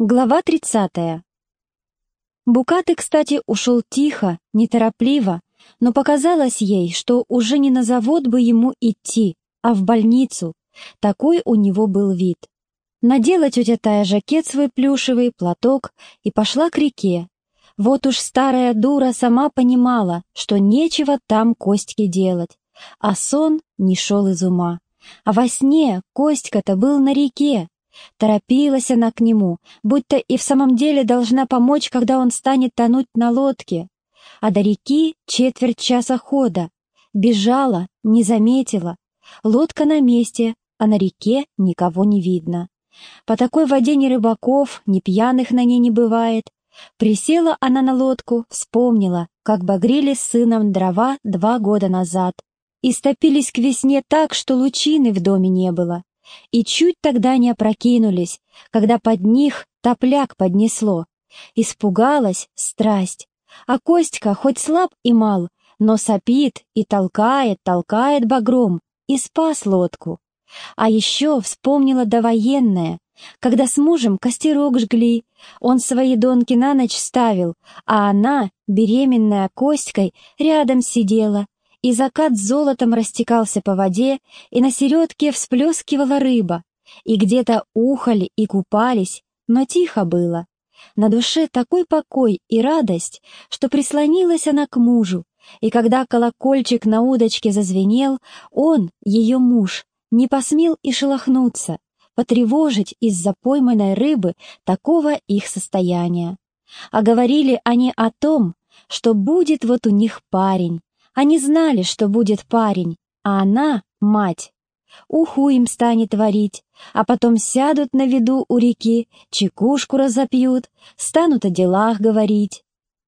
Глава 30. Букаты, кстати, ушел тихо, неторопливо, но показалось ей, что уже не на завод бы ему идти, а в больницу. Такой у него был вид. Надела тетя Тая жакет свой плюшевый, платок и пошла к реке. Вот уж старая дура сама понимала, что нечего там Костьке делать, а сон не шел из ума. А во сне Костька-то был на реке, Торопилась она к нему, будто и в самом деле должна помочь, когда он станет тонуть на лодке. А до реки четверть часа хода. Бежала, не заметила. Лодка на месте, а на реке никого не видно. По такой воде ни рыбаков, ни пьяных на ней не бывает. Присела она на лодку, вспомнила, как багрили с сыном дрова два года назад. Истопились к весне так, что лучины в доме не было и чуть тогда не опрокинулись, когда под них топляк поднесло. Испугалась страсть, а Костька хоть слаб и мал, но сопит и толкает, толкает багром, и спас лодку. А еще вспомнила довоенное, когда с мужем костерок жгли, он свои донки на ночь ставил, а она, беременная Костькой, рядом сидела и закат золотом растекался по воде, и на середке всплескивала рыба, и где-то ухали и купались, но тихо было. На душе такой покой и радость, что прислонилась она к мужу, и когда колокольчик на удочке зазвенел, он, ее муж, не посмел и шелохнуться, потревожить из-за пойманной рыбы такого их состояния. А говорили они о том, что будет вот у них парень, они знали, что будет парень, а она — мать. Уху им станет варить, а потом сядут на виду у реки, чекушку разопьют, станут о делах говорить.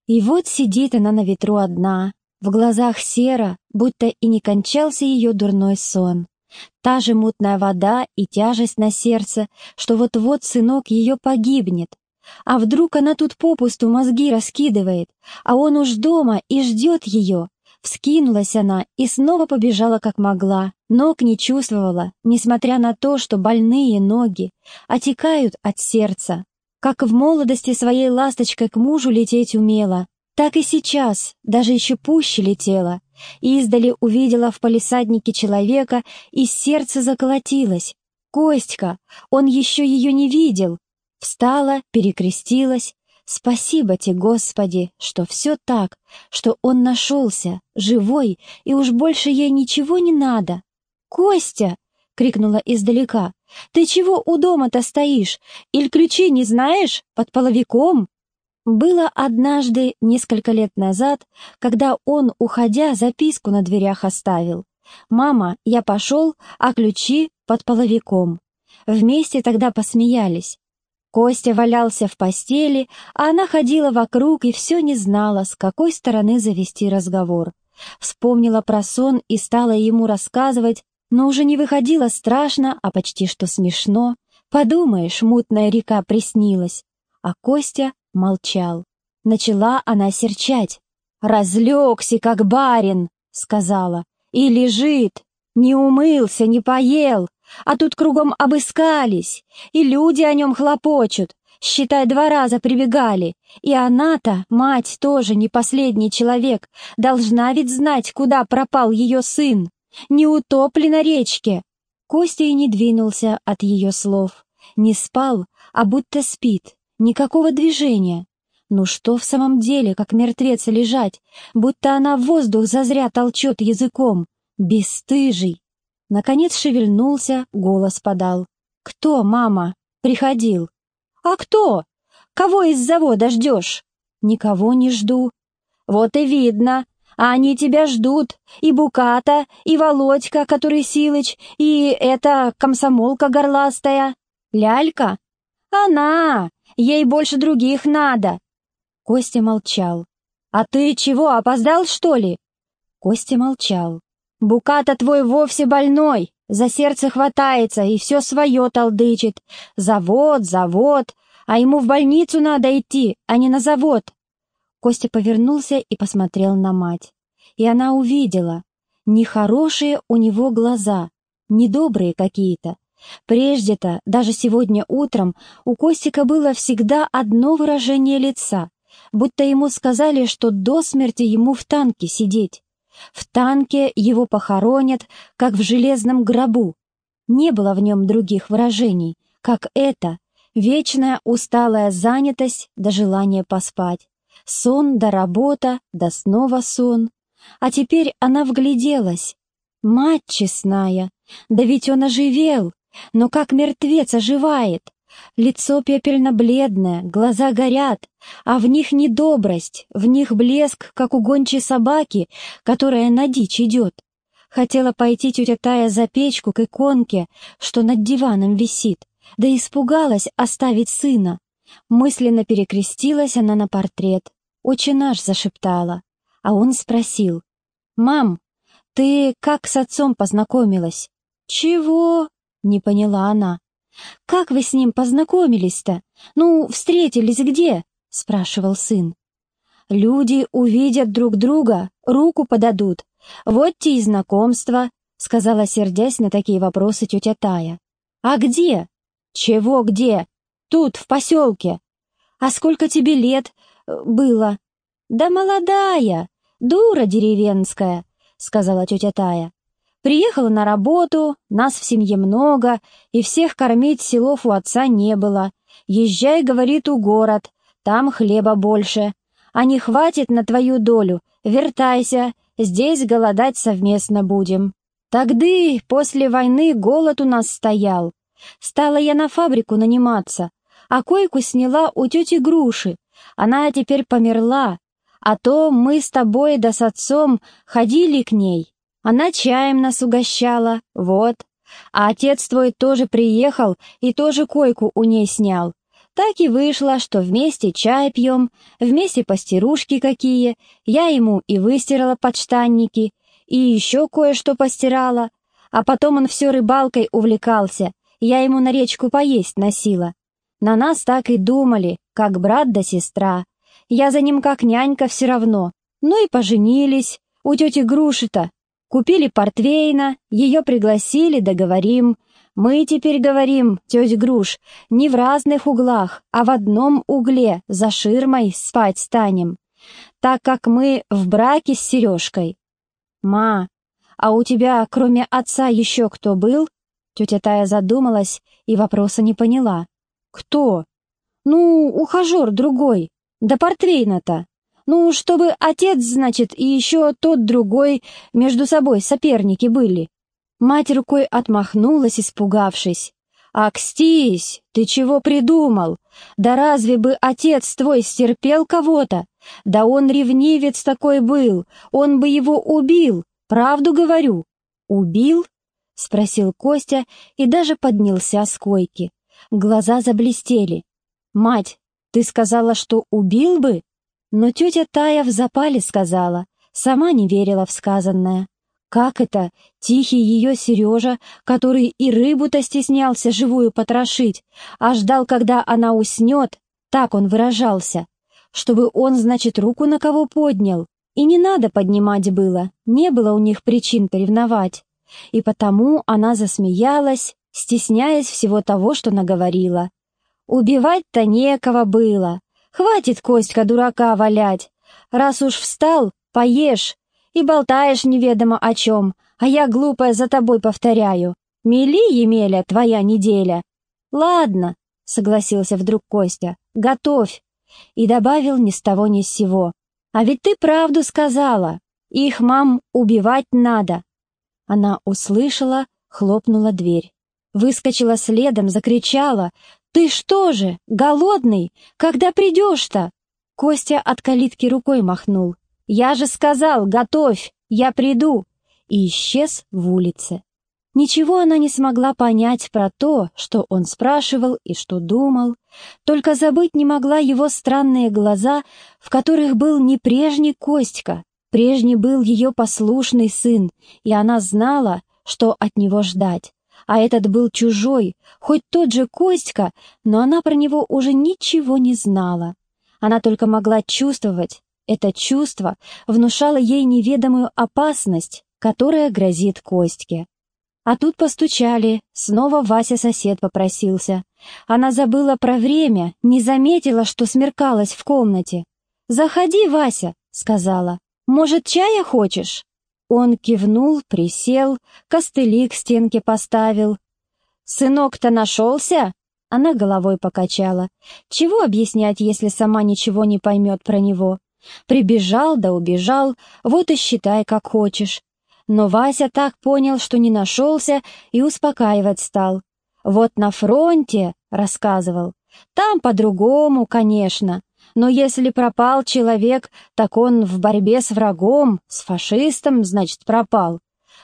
И вот сидит она на ветру одна, в глазах серо, будто и не кончался ее дурной сон. Та же мутная вода и тяжесть на сердце, что вот-вот сынок ее погибнет. А вдруг она тут попусту мозги раскидывает, а он уж дома и ждет ее, Вскинулась она и снова побежала как могла. Ног не чувствовала, несмотря на то, что больные ноги отекают от сердца. Как в молодости своей ласточкой к мужу лететь умела, так и сейчас, даже еще пуще летела. Издали увидела в палисаднике человека, и сердце заколотилось. Костька, он еще ее не видел. Встала, перекрестилась, Спасибо тебе, Господи, что все так, что он нашелся, живой, и уж больше ей ничего не надо. «Костя!» — крикнула издалека. «Ты чего у дома-то стоишь? Иль ключи не знаешь? Под половиком?» Было однажды, несколько лет назад, когда он, уходя, записку на дверях оставил. «Мама, я пошел, а ключи под половиком». Вместе тогда посмеялись. Костя валялся в постели, а она ходила вокруг и все не знала, с какой стороны завести разговор. Вспомнила про сон и стала ему рассказывать, но уже не выходило страшно, а почти что смешно. Подумаешь, мутная река приснилась. А Костя молчал. Начала она серчать. «Разлегся, как барин», — сказала, — «и лежит, не умылся, не поел, а тут кругом обыскались, и люди о нем хлопочут. Считай, два раза прибегали. И она-то, мать, тоже не последний человек, должна ведь знать, куда пропал ее сын. Не утоплен на речке. Костя и не двинулся от ее слов. Не спал, а будто спит. Никакого движения. Ну что в самом деле, как мертвец лежать, будто она в воздух зазря толчет языком. Бесстыжий. Наконец шевельнулся, голос подал. «Кто, мама? Приходил». «А кто? Кого из завода ждешь?» «Никого не жду». «Вот и видно. А они тебя ждут. И Буката, и Володька, который Силыч, и эта комсомолка горластая. Лялька? Она! Ей больше других надо». Костя молчал. «А ты чего, опоздал, что ли?» Костя молчал. Буката твой вовсе больной, за сердце хватается и все свое толдычит. Завод, завод, а ему в больницу надо идти, а не на завод. Костя повернулся и посмотрел на мать. И она увидела. Нехорошие у него глаза, недобрые какие-то, Прежде-то, даже сегодня утром, у Костика было всегда одно выражение лица, будто ему сказали, что до смерти ему в танке сидеть. В танке его похоронят, как в железном гробу. Не было в нем других выражений, как это, вечная усталая занятость до желания поспать, сон да работа, да снова сон. А теперь она вгляделась. Мать честная, да ведь он оживел, но как мертвец оживает. Лицо пепельно-бледное, глаза горят, а в них недобрость, в них блеск, как у гончей собаки, которая на дичь идет. Хотела пойти тетя Тая за печку к иконке, что над диваном висит, да испугалась оставить сына. Мысленно перекрестилась она на портрет. «Отче наш» зашептала, а он спросил. «Мам, ты как с отцом познакомилась?» «Чего?» — не поняла она. «Как вы с ним познакомились-то? Ну, встретились где?» — спрашивал сын. «Люди увидят друг друга, руку подадут. Вот те и знакомства», — сказала, сердясь на такие вопросы тетя Тая. «А где?» «Чего где?» «Тут, в поселке». «А сколько тебе лет э, было?» «Да молодая, дура деревенская», — сказала тетя Тая. Приехала на работу, нас в семье много, и всех кормить селов у отца не было. Езжай, говорит, у город, там хлеба больше. А не хватит на твою долю, вертайся, здесь голодать совместно будем. Тогда после войны голод у нас стоял. Стала я на фабрику наниматься, а койку сняла у тети Груши. Она теперь померла, а то мы с тобой да с отцом ходили к ней. Она чаем нас угощала, вот. А отец твой тоже приехал и тоже койку у ней снял. Так и вышло, что вместе чай пьем, вместе постирушки какие, я ему и выстирала подштанники, и еще кое-что постирала. А потом он все рыбалкой увлекался, я ему на речку поесть носила. На нас так и думали, как брат да сестра. Я за ним как нянька все равно. Ну и поженились. У тети Груши-то Купили портвейна, ее пригласили, договорим. Мы теперь говорим, тетя Груш, не в разных углах, а в одном угле, за ширмой, спать станем. Так как мы в браке с Сережкой. Ма, а у тебя, кроме отца, еще кто был? Тетя Тая задумалась и вопроса не поняла. Кто? Ну, ухажер другой. Да портвейна-то. Ну, чтобы отец, значит, и еще тот другой между собой соперники были. Мать рукой отмахнулась, испугавшись. «Акстись, ты чего придумал? Да разве бы отец твой стерпел кого-то? Да он ревнивец такой был, он бы его убил, правду говорю». «Убил?» — спросил Костя и даже поднялся с койки. Глаза заблестели. «Мать, ты сказала, что убил бы?» Но тетя Тая в запале сказала, сама не верила в сказанное. Как это, тихий ее Сережа, который и рыбу-то стеснялся живую потрошить, а ждал, когда она уснет, так он выражался, чтобы он, значит, руку на кого поднял. И не надо поднимать было, не было у них причин поревновать. И потому она засмеялась, стесняясь всего того, что наговорила. Убивать-то некого было, Хватит, Костька, дурака валять. Раз уж встал, поешь и болтаешь неведомо о чем, а я, глупая, за тобой повторяю. Мели, Емеля, твоя неделя. Ладно, согласился вдруг Костя, готовь. И добавил ни с того ни с сего. А ведь ты правду сказала. Их, мам, убивать надо. Она услышала, хлопнула дверь. Выскочила следом, закричала, «Ты что же, голодный? Когда придешь-то?» Костя от калитки рукой махнул. «Я же сказал, готовь, я приду!» И исчез в улице. Ничего она не смогла понять про то, что он спрашивал и что думал, только забыть не могла его странные глаза, в которых был не прежний Костька, прежний был ее послушный сын, и она знала, что от него ждать а этот был чужой, хоть тот же Костька, но она про него уже ничего не знала. Она только могла чувствовать, это чувство внушало ей неведомую опасность, которая грозит Костьке. А тут постучали, снова Вася-сосед попросился. Она забыла про время, не заметила, что смеркалась в комнате. «Заходи, Вася», — сказала. «Может, чая хочешь?» Он кивнул, присел, костыли к стенке поставил. «Сынок-то нашелся?» Она головой покачала. Чего объяснять, если сама ничего не поймет про него? Прибежал да убежал, вот и считай, как хочешь. Но Вася так понял, что не нашелся, и успокаивать стал. «Вот на фронте», — рассказывал, — «там по-другому, конечно, но если пропал человек, так он в борьбе с врагом, с фашистом, значит, пропал.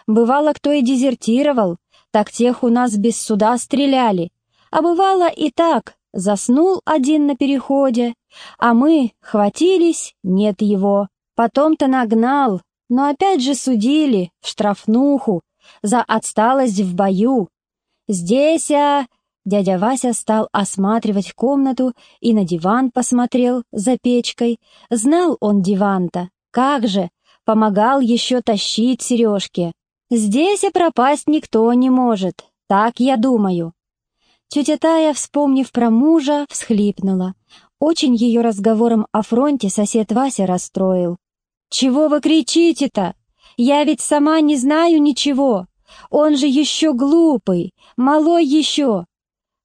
Бывало, кто и дезертировал, так тех у нас без суда стреляли. А бывало и так, заснул один на переходе, а мы хватились, нет его. Потом-то нагнал, но опять же судили, в штрафнуху, за отсталость в бою. Здесь, а... Дядя Вася стал осматривать комнату и на диван посмотрел за печкой. Знал он диван-то, как же, помогал еще тащить сережки. Здесь и пропасть никто не может, так я думаю. Тетя Тая, вспомнив про мужа, всхлипнула. Очень ее разговором о фронте сосед Вася расстроил. «Чего вы кричите-то? Я ведь сама не знаю ничего. Он же еще глупый, малой еще».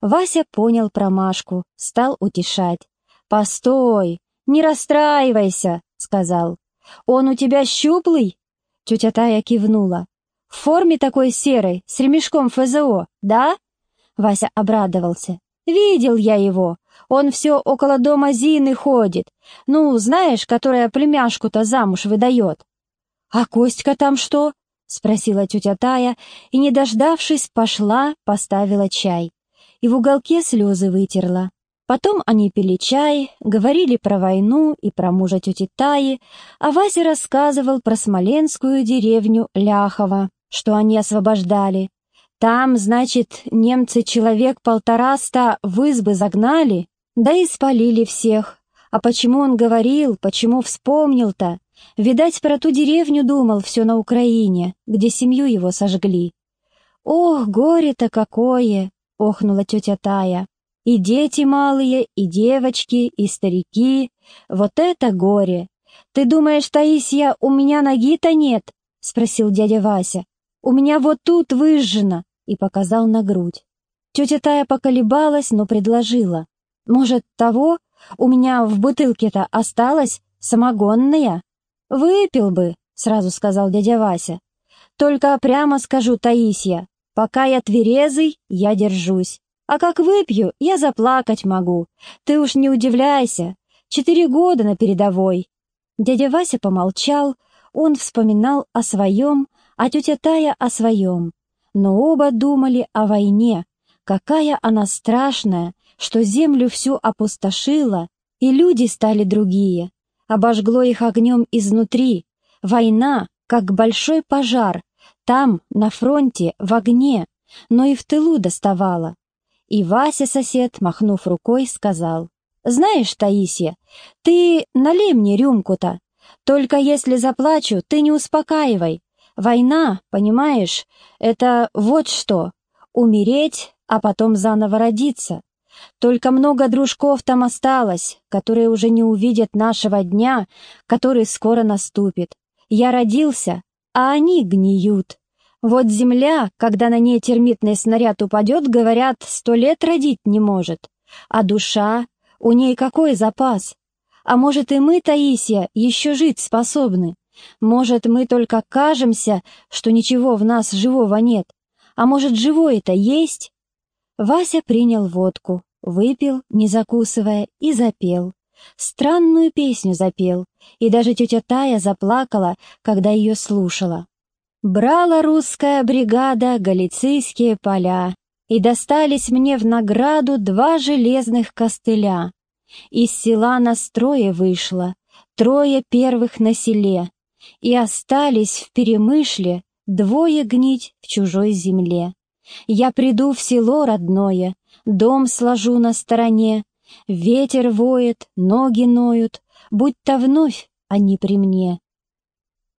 Вася понял промашку, стал утешать. «Постой, не расстраивайся», — сказал. «Он у тебя щуплый?» Тетя Тая кивнула. «В форме такой серой, с ремешком ФЗО, да?» Вася обрадовался. «Видел я его. Он все около дома Зины ходит. Ну, знаешь, которая племяшку-то замуж выдает». «А Костька там что?» — спросила тетя Тая, и, не дождавшись, пошла, поставила чай. И в уголке слезы вытерла. Потом они пили чай, говорили про войну и про мужа тети Таи, а Вася рассказывал про смоленскую деревню Ляхова, что они освобождали. Там, значит, немцы человек полтораста в избы загнали, да и спалили всех. А почему он говорил, почему вспомнил-то? Видать, про ту деревню думал все на Украине, где семью его сожгли. «Ох, горе-то какое!» — охнула тетя Тая. «И дети малые, и девочки, и старики. Вот это горе! Ты думаешь, Таисия, у меня ноги-то нет?» — спросил дядя Вася. «У меня вот тут выжжено, и показал на грудь. Тетя Тая поколебалась, но предложила. «Может, того? У меня в бутылке-то осталось самогонная?» «Выпил бы», — сразу сказал дядя Вася. «Только прямо скажу, Таисия, пока я тверезый, я держусь. А как выпью, я заплакать могу. Ты уж не удивляйся. Четыре года на передовой». Дядя Вася помолчал, он вспоминал о своем, а тетя Тая о своем но оба думали о войне, какая она страшная, что землю всю опустошила, и люди стали другие. Обожгло их огнем изнутри. Война, как большой пожар, там, на фронте, в огне, но и в тылу доставала. И Вася, сосед, махнув рукой, сказал, «Знаешь, Таисия, ты налей мне рюмку-то, только если заплачу, ты не успокаивай, Война, понимаешь, это вот что. Умереть, а потом заново родиться. Только много дружков там осталось, которые уже не увидят нашего дня, который скоро наступит. Я родился, а они гниют. Вот земля, когда на ней термитный снаряд упадет, говорят, сто лет родить не может. А душа, у ней какой запас? А может и мы, Таисия, еще жить способны? Может, мы только кажемся, что ничего в нас живого нет, а может, живое-то есть? Вася принял водку, выпил, не закусывая, и запел. Странную песню запел, и даже тетя Тая заплакала, когда ее слушала. Брала русская бригада галицийские поля, и достались мне в награду два железных костыля. Из села на строе вышло, трое первых на селе, и остались в перемышле двое гнить в чужой земле. Я приду в село родное, дом сложу на стороне, ветер воет, ноги ноют, будь-то вновь они при мне.